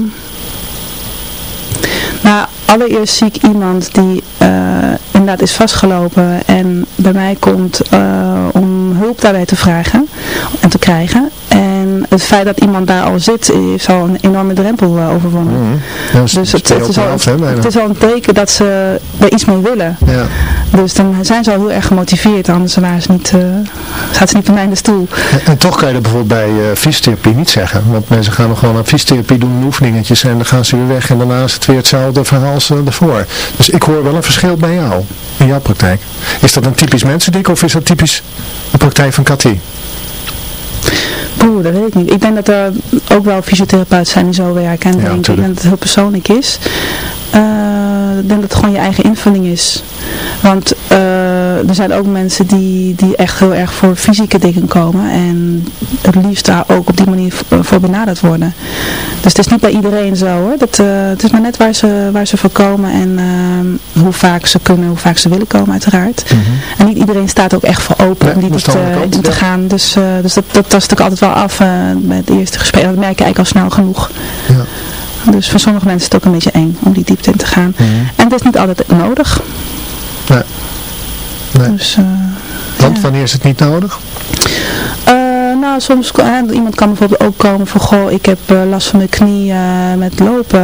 nou, allereerst zie ik iemand die eh, inderdaad is vastgelopen en bij mij komt eh, om hulp daarbij te vragen en te krijgen. En het feit dat iemand daar al zit, is al een enorme drempel eh, overwonnen. Ja, dat Dus het, is al, het is al een teken dat ze er iets mee willen. Ja. Dus dan zijn ze al heel erg gemotiveerd, anders waren ze niet, eh zaten ze niet bij mij in de stoel. En, en toch kan je dat bijvoorbeeld bij eh, fysiotherapie niet zeggen. Want mensen gaan dan gewoon aan fysiotherapie doen, oefeningetjes en dan gaan ze weer weg en daarna is het weer hetzelfde verhaal als ervoor. Dus ik hoor wel een verschil bij jou, in jouw praktijk. Is dat een typisch mensendik of is dat typisch de praktijk van Cathy? Oeh, dat weet ik niet. Ik denk dat er ook wel fysiotherapeuten zijn die zo werken. En Ja, denk, ik denk dat het heel persoonlijk is. Eh, ik denk dat het gewoon je eigen invulling is. Want eh, er zijn ook mensen die, die echt heel erg voor fysieke dingen komen. En het liefst daar ook op die manier voor benaderd worden. Dus het is niet bij iedereen zo hoor. Dat, eh, het is maar net waar ze, waar ze voor komen en eh, hoe vaak ze kunnen, hoe vaak ze willen komen uiteraard. En niet iedereen staat ook echt voor open Mhm. Om die dat diepte kant, in te gaan. Dus, eh, dus dat, dat tast ik altijd wel af eh, bij het eerste gesprek. Dat merk je eigenlijk al snel genoeg. Ja. Dus voor sommige mensen is het ook een beetje eng om die diepte in te gaan. Mhm. En dat is niet altijd nodig. Nee. Nee. Dus, eh, Want ja. wanneer is het niet nodig? Eh, nou, soms eh, iemand kan bijvoorbeeld ook komen van, goh, ik heb eh, last van mijn knie eh, met lopen.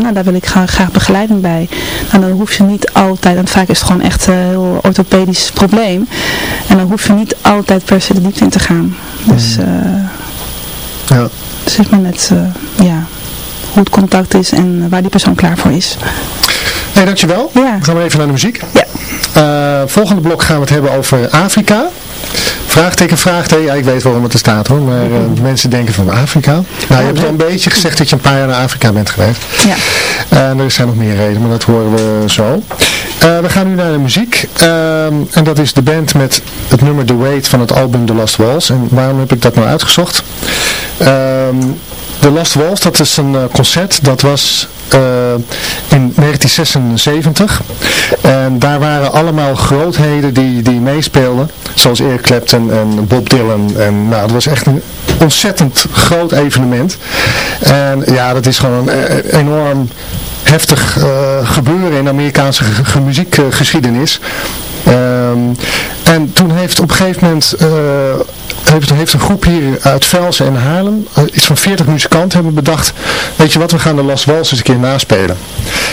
nou, daar wil ik graag, graag begeleiding bij. Nou, dan hoef je niet altijd, en vaak is het gewoon echt een heel orthopedisch probleem. En dan hoef je niet altijd per se de diepte in te gaan. Dus, eh Ja. het is maar net, ja, hoe het contact is en waar die persoon klaar voor is. Nee, dankjewel. Ja. Dan gaan we even naar de muziek. Ja. Volgende blok gaan we het hebben over Afrika. Vraagteken, vraagteken. Ja, ik weet waarom het er staat hoor. Maar eh, mensen denken van Afrika. Nou, je hebt wel een beetje gezegd dat je een paar jaar naar Afrika bent geweest. Ja. En er zijn nog meer redenen, maar dat horen we zo. Eh, we gaan nu naar de muziek. Ehm, en dat is de band met het nummer The Weight van het album The Last Walls. En waarom heb ik dat nou uitgezocht? Ehm The Last Walls, dat is een eh, concert. Dat was eh, in 1976. En daar waren allemaal grootheden die, die meespeelden. Zoals Eric Clapton en Bob Dylan. En nou, het was echt een ontzettend groot evenement. En ja, dat is gewoon een eh, enorm heftig gebeuren in Amerikaanse ge- ge- muziekgeschiedenis. Ehm, en toen heeft op een gegeven moment eh, heeft, een groep hier uit Velsen en Haarlem, eh, iets van 40 muzikanten hebben bedacht, weet je wat, we gaan de Las Wals eens een keer naspelen.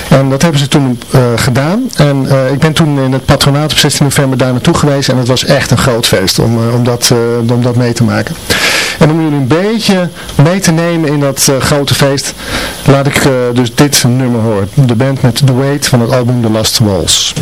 En dat hebben ze toen eh, gedaan. En ik ben toen in het patronaat op 16 november daar naartoe geweest en het was echt een groot feest om, om, dat, om dat mee te maken. En om jullie een beetje mee te nemen in dat grote feest, laat ik dus dit nummer horen. De band met The Weight van het album The Last Walls.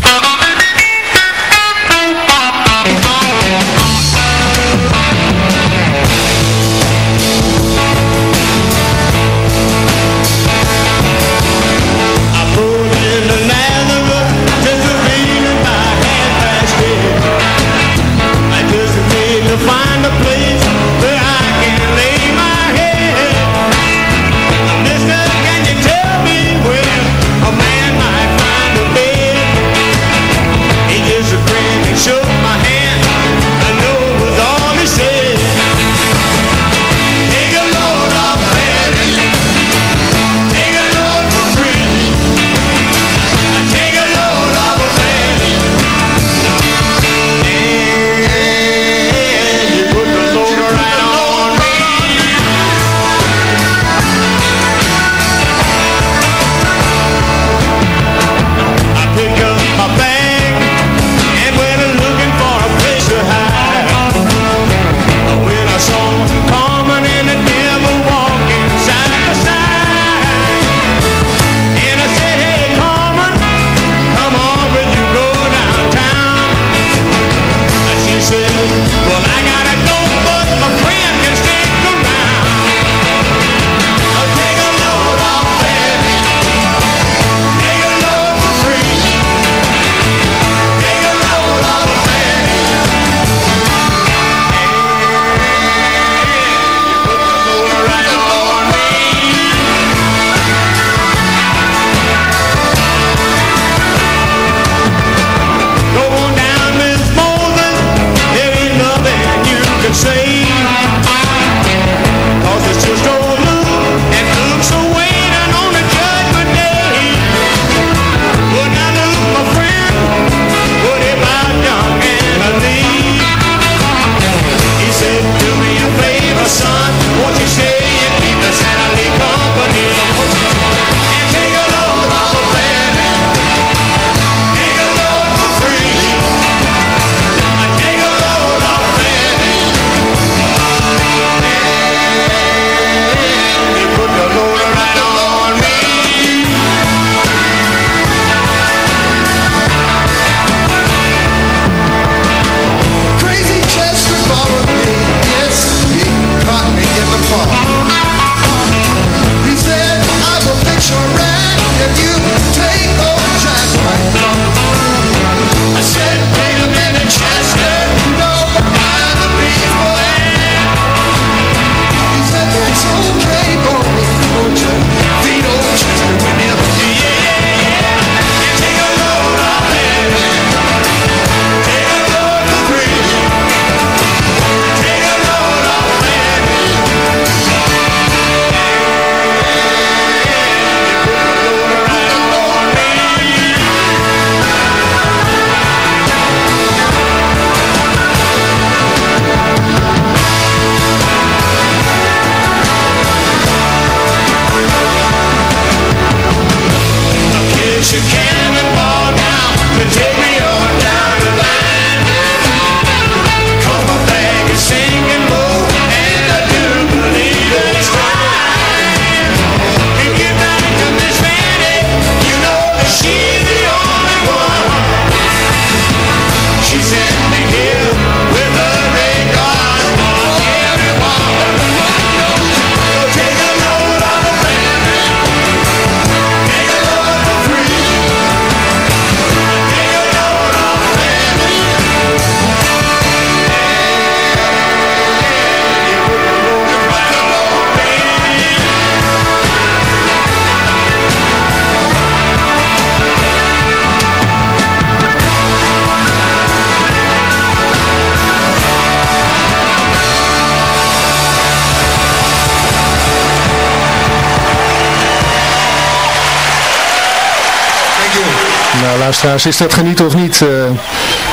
Luisteraars, is dat genieten of niet? eh,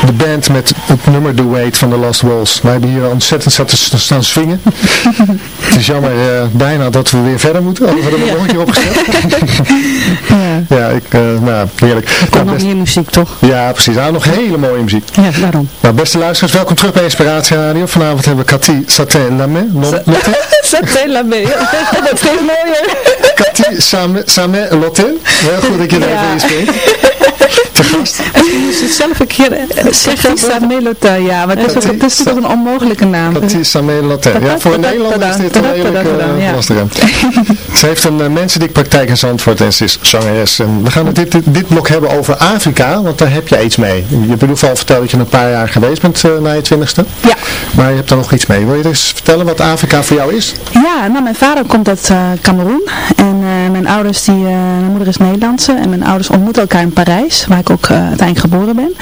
de band met het nummer The Wait van The Lost Walls. Wij hebben hier ontzettend zat te staan swingen. het is jammer eh, bijna dat we weer verder moeten. Hadden we er nog een keer opgezet? Ja. ja, ik, eh, nou, heerlijk. Er komt Nou, nog best- meer muziek, toch? ja, precies. Nou, nog hele mooie muziek. Ja, daarom. Nou, beste luisteraars, welkom terug bij Inspiratie Radio. Vanavond hebben we Cathy Satin Lamé. Satella mee. Dat is mooier. Cathy Samet Lotte. Heel goed dat je er Ja. even in spreekt. Te gast. Je moest het zelf een keer eh, zeggen. Lisa Melota, ja, maar het is, ook, het is natuurlijk ook een onmogelijke naam. Cathy Samet Lotte. Ja, voor een Nederlander is dit een redelijk eh, Ja. lastig. Ze heeft een mensendiekpraktijk in Zandvoort en ze is zangeres. En we gaan het dit, dit, dit blok hebben over Afrika, want daar heb je iets mee. Je hebt in ieder geval verteld dat je een paar jaar geweest bent eh, na je twintigste. Ja. Maar je hebt er nog iets mee. Wil je eens vertellen wat Afrika voor jou is? Ja, nou mijn vader komt uit eh Cameroen en eh, mijn ouders, die, eh, mijn moeder is Nederlandse en mijn ouders ontmoeten elkaar in Parijs, waar ik ook eh, uiteindelijk geboren ben.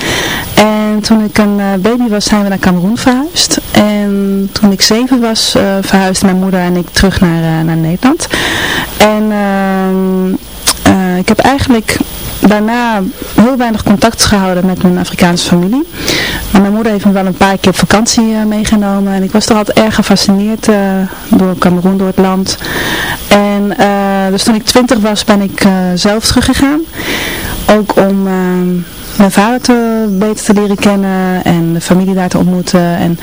En toen ik een eh, baby was, zijn we naar Cameroen verhuisd. En toen ik zeven was, eh verhuisden mijn moeder en ik terug naar, eh, naar Nederland. En ehm, eh, ik heb eigenlijk daarna heel weinig contact gehouden met mijn Afrikaanse familie. Mijn moeder heeft me wel een paar keer op vakantie eh, meegenomen. En ik was toch altijd erg gefascineerd eh, door Cameroen, door het land. En eh, dus toen ik twintig was ben ik zelf teruggegaan. Ook om mijn vader te, beter te leren kennen en de familie daar te ontmoeten. En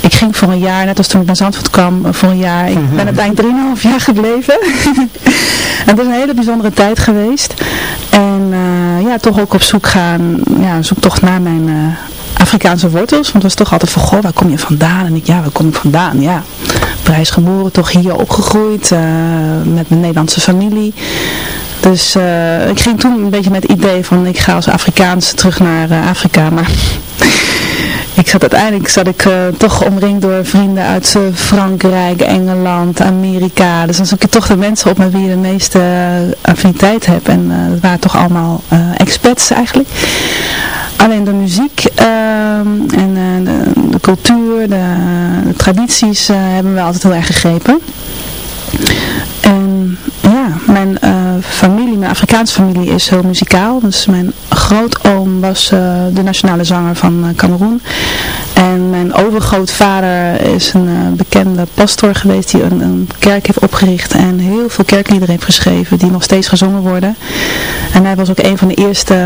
ik ging voor een jaar, net als toen ik naar Zandvoort kwam, voor een jaar. Ik ben uiteindelijk 3,5 jaar gebleven. en het is een hele bijzondere tijd geweest. En eh, ja, toch ook op zoek gaan, ja, zoektocht naar mijn eh, Afrikaanse wortels. Want het was toch altijd van, goh, waar kom je vandaan? En ik, ja, waar kom ik vandaan? Ja, Parijs geboren, toch hier opgegroeid, eh, met mijn Nederlandse familie. Dus ik ging toen een beetje met het idee van, ik ga als Afrikaans terug naar Afrika. Maar ik zat uiteindelijk zat ik eh, toch omringd door vrienden uit eh, Frankrijk, Engeland, Amerika. Dus dan zoek je toch de mensen op met wie je de meeste eh, affiniteit hebt. En dat waren toch allemaal expats eigenlijk. Alleen de muziek ehm, en de, de cultuur, de, tradities hebben me altijd heel erg gegrepen. En ja, mijn eh, familie, mijn Afrikaanse familie is heel muzikaal. Dus mijn grootoom was eh, de nationale zanger van eh, Cameroen. En mijn overgrootvader is een bekende pastor geweest die een, een kerk heeft opgericht en heel veel kerkliederen heeft geschreven die nog steeds gezongen worden. En hij was ook een van de eerste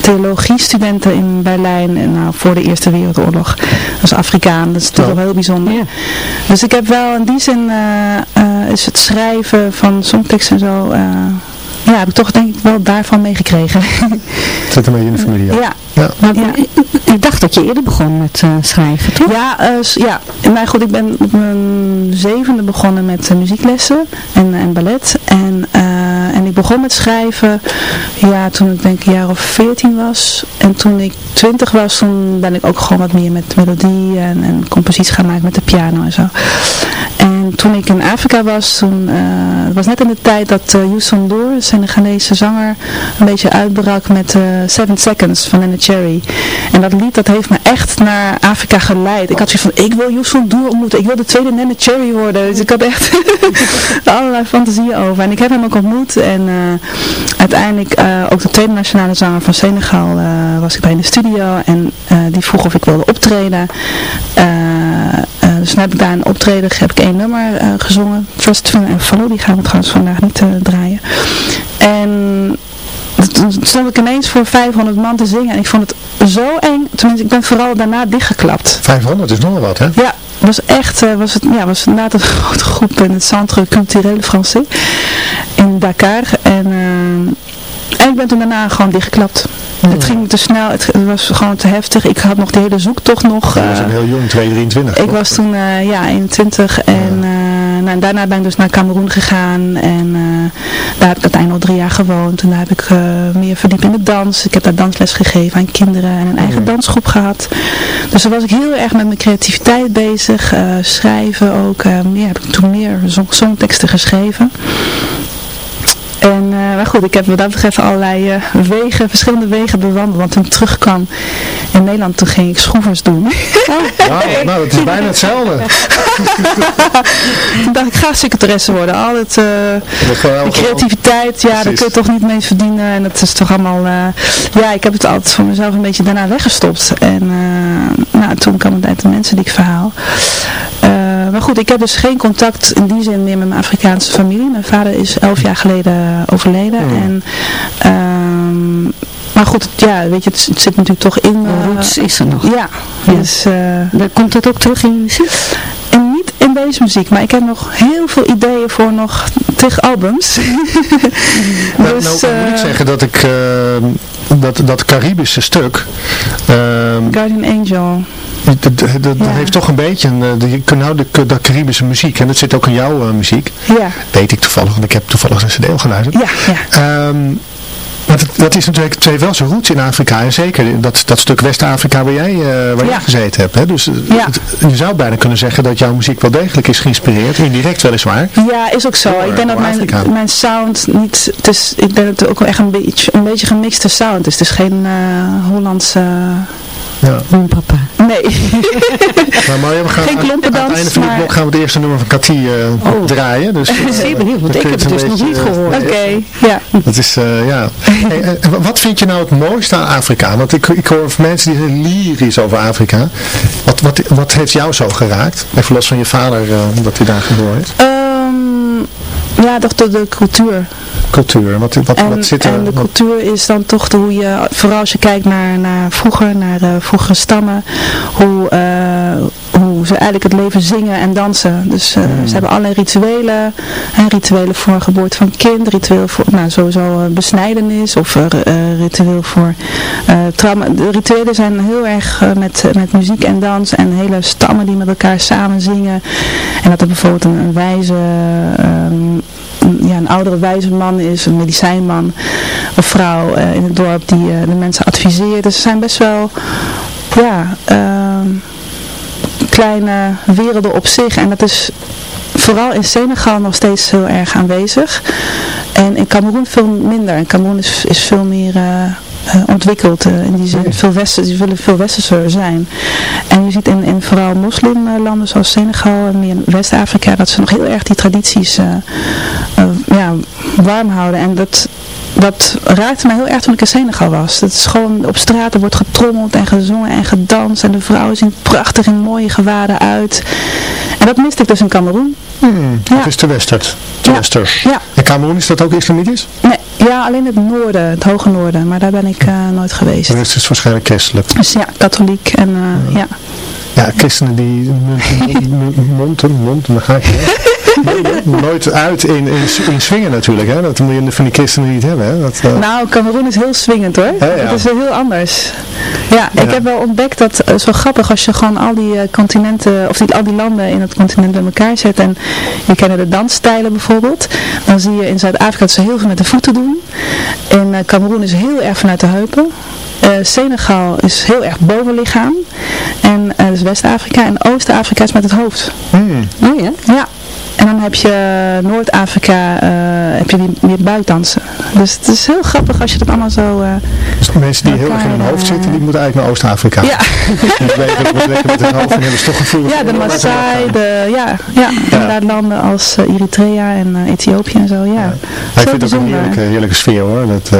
theologiestudenten in Berlijn en, nou, voor de Eerste Wereldoorlog. Als Afrikaan, dat is natuurlijk wel heel bijzonder. Dus ik heb wel in die zin uh, uh, is het schrijven van songteksten en zo, uh, ja, heb ik toch denk ik wel daarvan meegekregen. Het zit een beetje in de familie. Ja. ja. Maar, ja. Ik dacht dat je eerder begon met uh, schrijven, toch? Ja, ja. Maar goed, ik ben op mijn zevende begonnen met muzieklessen en, en ballet. En, en ik begon met schrijven ja, toen ik denk ik een jaar of veertien was. En toen ik twintig was, toen ben ik ook gewoon wat meer met melodie en, en composities gaan maken met de piano en zo. En toen ik in Afrika was, toen, uh, het was net in de tijd dat uh, Youssou N'Dour, de Senegalese zanger, een beetje uitbrak met uh, Seven Seconds van Anna Cherry. En dat lied, dat heeft me echt naar Afrika geleid. Ik had zoiets van, ik wil Youssou N'Dour ontmoeten, ik wil de tweede Nana Cherry worden. Dus ik had echt allerlei fantasieën over. En ik heb hem ook ontmoet en uiteindelijk ook de tweede nationale zanger van Senegal was ik bij in de studio. En die vroeg of ik wilde optreden. Dus toen heb ik daar een optreden, heb ik één nummer uh, gezongen. Trust, Fun en Follow, die gaan we trouwens vandaag niet draaien. En toen stond ik ineens voor 500 man te zingen en ik vond het zo eng. Tenminste, ik ben vooral daarna dichtgeklapt. 500 is nogal wat, hè? Ja, was echt, was het, ja, was inderdaad een grote groep in het Centre Culturel Français in Dakar. En, en ik ben toen daarna gewoon dichtgeklapt. Hmm. Het ging te snel, het, het, was gewoon te heftig. Ik had nog de hele zoektocht nog. Je was uh, heel jong, 2, 23. Ik was toen uh, ja, 21 en, uh, nou, daarna ben ik dus naar Cameroen gegaan en daar heb ik uiteindelijk nog drie jaar gewoond. En daar heb ik meer verdiept in de dans. Ik heb daar dansles gegeven aan kinderen en een eigen Hmm. dansgroep gehad. Dus daar was ik heel erg met mijn creativiteit bezig. schrijven ook. ja, heb ik toen meer zong songteksten geschreven. En, eh, maar goed, ik heb wat dat betreft allerlei eh, wegen, verschillende wegen bewandeld. Want toen ik terugkwam in Nederland, toen ging ik schroevers doen. Wauw, nou, dat is bijna hetzelfde. toen dacht ik, ga secretaresse worden. Al het, eh, Dat creativiteit, ja, daar Precies. kun je toch niet mee verdienen. En dat is toch allemaal, eh, ja, ik heb het altijd voor mezelf een beetje daarna weggestopt. En eh, nou, toen kwam het uit de mensen die ik verhaal. Eh, maar goed, ik heb dus geen contact in die zin meer met mijn Afrikaanse familie. Mijn vader is elf jaar geleden overleden. En, ehm, maar goed, ja, weet je, het, het zit natuurlijk toch in. De eh, roots is er nog. Ja, dus... eh, Daar komt het ook terug in je muziek? en niet in deze muziek, maar ik heb nog heel veel ideeën voor nog terug albums. Nou, dus, nou, moet ik eh, zeggen dat ik eh, dat, dat Caribische stuk, ehm, Guardian Angel. Dat, dat, dat Ja. heeft toch een beetje een, eh, nou de, Caribische muziek, en dat zit ook in jouw eh, muziek, Ja, weet ik toevallig, want ik heb toevallig een cd al geluisterd. ja, ja. Maar dat, dat is natuurlijk twee wel zijn roots in Afrika. En zeker dat, dat stuk West-Afrika waar, jij, eh, waar Ja. jij gezeten hebt. Hè? Dus Ja. het- je zou bijna kunnen zeggen dat jouw muziek wel degelijk is geïnspireerd. Indirect weliswaar. Ja, is ook zo. Door, ik denk dat mijn, mijn sound niet, is, ik denk dat het ook wel echt een beetje een beetje gemixte sound is. Het is geen eh, Hollandse, Ja. Boem papa. nee. Maar Marja, we gaan Geen aan- klompendans, aan het einde van maar- blok gaan we het eerste nummer van Cathy eh, Oh. draaien. Dus, eh, Zeer benieuwd, want dan ik kun je heb het dus nog niet eh, gehoord. Oké, ja. Dat is, eh, ja. Hey, eh, wat vind je nou het mooiste aan Afrika? Want ik, ik hoor van mensen die zijn lyrisch over Afrika. Wat, wat, wat heeft jou zo geraakt? Even los van je vader, eh, dat hij daar geboren is. Ja, toch de, de cultuur. Cultuur, wat, wat, En, wat zit er? en de cultuur is dan toch de, hoe je, vooral als je kijkt naar, naar vroeger, naar eh, vroegere stammen, hoe, eh, hoe ze eigenlijk het leven zingen en dansen. Dus eh, Hmm. ze hebben allerlei rituelen, hè, rituelen voor geboorte van kind, ritueel voor, nou sowieso eh, besnijdenis of eh, ritueel voor trauma. De rituelen zijn heel erg met, met muziek en dans en hele stammen die met elkaar samen zingen. En dat er bijvoorbeeld een, een wijze... ehm, een- ja, een oudere wijze man is, een medicijnman of vrouw in het dorp die de mensen adviseert. Dus ze zijn best wel ja, ehm, kleine werelden op zich. En dat is vooral in Senegal nog steeds heel erg aanwezig. En in Cameroen veel minder. En Cameroen is, is veel meer eh, eh, ontwikkeld. eh, in die zin, veel westers, die willen veel westerser zijn. En je ziet in, in vooral moslimlanden zoals Senegal en meer West-Afrika, dat ze nog heel erg die tradities ja, warm houden. En dat, dat raakte mij heel erg toen ik in Senegal was. Het is gewoon op straat, er wordt getrommeld en gezongen en gedanst. En de vrouwen zien prachtig in mooie gewaden uit. En dat miste ik dus in Cameroen. Hmm, Ja. Dat is te westerd. Te Ja. westers. Ja. En Cameroen, is dat ook islamitisch? Nee, ja, alleen het noorden, het hoge noorden. Maar daar ben ik eh, nooit geweest. De rest is waarschijnlijk christelijk. Dus ja, katholiek en eh, ja. Ja, christenen die monten, monten, dan ga ik nooit uit in, in, in swingen natuurlijk. Hè? Dat moet je van die christenen niet hebben. Hè? Dat, eh, Nou, Cameroen is heel swingend hoor. Ja, ja. Het is heel anders. Ja, ik Ja. heb wel ontdekt dat, het is wel grappig als je gewoon al die eh, continenten, of die, al die landen in het continent bij elkaar zet. En je kent de dansstijlen bijvoorbeeld. Dan zie je in Zuid-Afrika dat ze heel veel met de voeten doen. In eh, Cameroen is heel erg vanuit de heupen. Eh, Senegal is heel erg bovenlichaam. En dat is West-Afrika. En Oost-Afrika is met het hoofd. hmm. Oh ja? Ja. En dan heb je Noord-Afrika, eh, heb je die meer buikdansen. Dus het is heel grappig als je dat allemaal zo... eh, Dus de mensen die heel erg in hun hoofd zitten, die moeten eigenlijk naar Oost-Afrika. ja. Die weten lekker met hun hoofd en hebben ze toch gevoel. Ja, de Maasai, de, ja, ja, inderdaad landen als Eritrea en Ethiopië en zo, ja. Ik vind het ook een heerlijke, heerlijke sfeer hoor. Dat,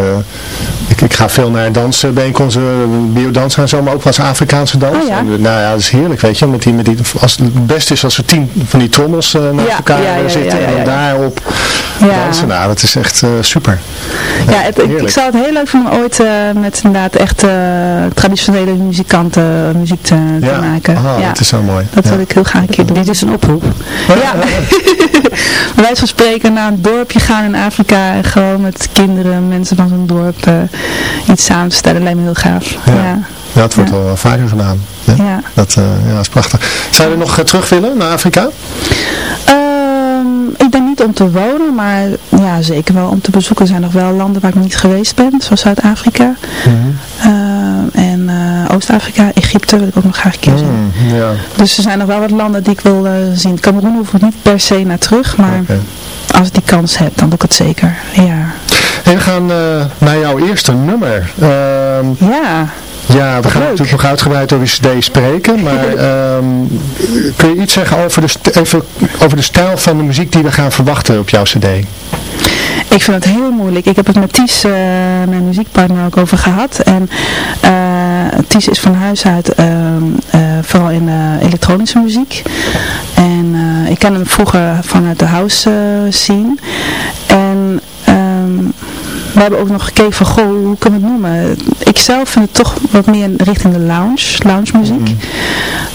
ik, ik ga veel naar dansbijeenkomsten, biodansen en zo, maar ook wel eens Afrikaanse dans. Oh ja? En, nou ja, dat is heerlijk, weet je. Met die, met die, als, het beste is als er tien van die trommels eh, naast Ja, elkaar ja, ja, zitten ja, ja, en ja. daarop Ja. dansen. Nou, dat is echt eh, super. Ja, het, ik, zou het heel leuk vinden om ooit eh, met inderdaad echt eh, traditionele muzikanten muziek te, te Ja, maken. Ah, ja. dat is zo mooi. Dat ja. wil ik heel graag een keer doen. Dit is een oproep. Ja, bij wijze van spreken naar een dorpje gaan in Afrika en gewoon met kinderen, mensen van zo'n dorp eh, iets samen te stellen, lijkt me heel gaaf. Ja. Ja. Ja, het wordt Ja. al wel vaker gedaan. hè? Ja. Dat, eh, ja, dat is prachtig. Zou je nog terug willen naar Afrika? Ik denk niet om te wonen, maar ja, zeker wel om te bezoeken. Er zijn nog wel landen waar ik niet geweest ben, zoals Zuid-Afrika Ehm, en eh, Oost-Afrika, Egypte wil ik ook nog graag een keer zien. Hmm, ja, Dus er zijn nog wel wat landen die ik wil eh, zien. Cameroen hoef ik niet per se naar terug, maar als ik die kans heb, dan doe ik het zeker. Ja. En we gaan eh, naar jouw eerste nummer. Ehm, Ja. Ja, we gaan natuurlijk nog uitgebreid over je cd spreken, maar ehm, kun je iets zeggen over de, even, over de stijl van de muziek die we gaan verwachten op jouw cd? Ik vind het heel moeilijk. Ik heb het met Ties, eh, mijn muziekpartner, ook over gehad. En eh, Ties is van huis uit ehm, eh, vooral in elektronische muziek. En ik ken hem vroeger vanuit de house scene. En ehm, we hebben ook nog gekeken van, goh, hoe kunnen we het noemen? Ik zelf vind het toch wat meer richting de lounge, lounge muziek.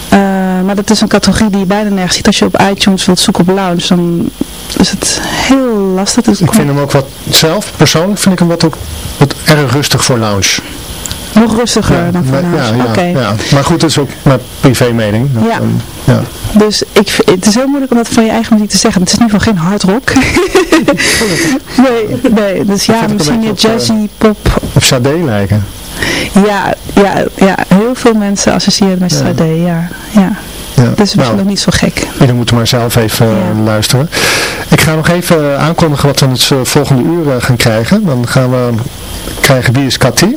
Eh, maar dat is een categorie die je bijna nergens ziet. Als je op iTunes wilt zoeken op lounge, dan is het heel lastig. Dus Ik vind hem ook wat, zelf persoonlijk vind ik hem wat, ook, wat erg rustig voor lounge. Nog rustiger dan van maar- huis. ja, ja. Maar goed, dat is ook mijn privé mening. Dat, Ja. ehm, ja. Dus ik, het is heel moeilijk om dat van je eigen muziek te zeggen. Het is in ieder geval geen hard rock. nee, nee. Dus ja, misschien meer beetje op, eh, jazzy, pop. Op Sade lijken. Ja, ja, ja, heel veel mensen associëren met. Sade, ja. ja. Ja. Dat is misschien Nou, nog niet zo gek. Jullie moeten maar zelf even eh, luisteren. Ik ga nog even eh, aankondigen wat we in het volgende uur gaan krijgen. Dan gaan we krijgen wie is Cathy.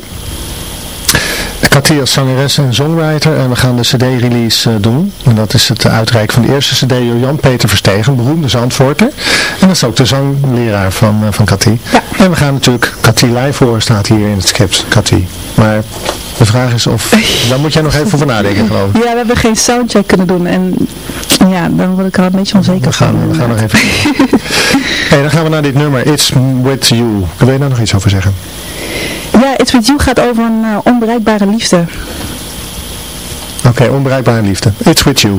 Cathy als zangeres en songwriter. En we gaan de cd-release eh, doen. En dat is het uitreiken van de eerste cd door Jan-Peter Verstegen, beroemde Zandvoorter. En dat is ook de zangleraar van, eh, van Cathy. En we gaan natuurlijk Cathy live horen, staat hier in het script. Cathy. Maar de vraag is of... Daar moet jij nog even over nadenken geloof ik. Ja, we hebben geen soundcheck kunnen doen. En ja, dan word ik er een beetje onzeker We gaan, van. we gaan nog even. hey, dan gaan we naar dit nummer. It's with you. Wil je daar nog iets over zeggen? Ja, It's With You gaat over een eh, onbereikbare liefde. Oké, onbereikbare liefde. It's with you.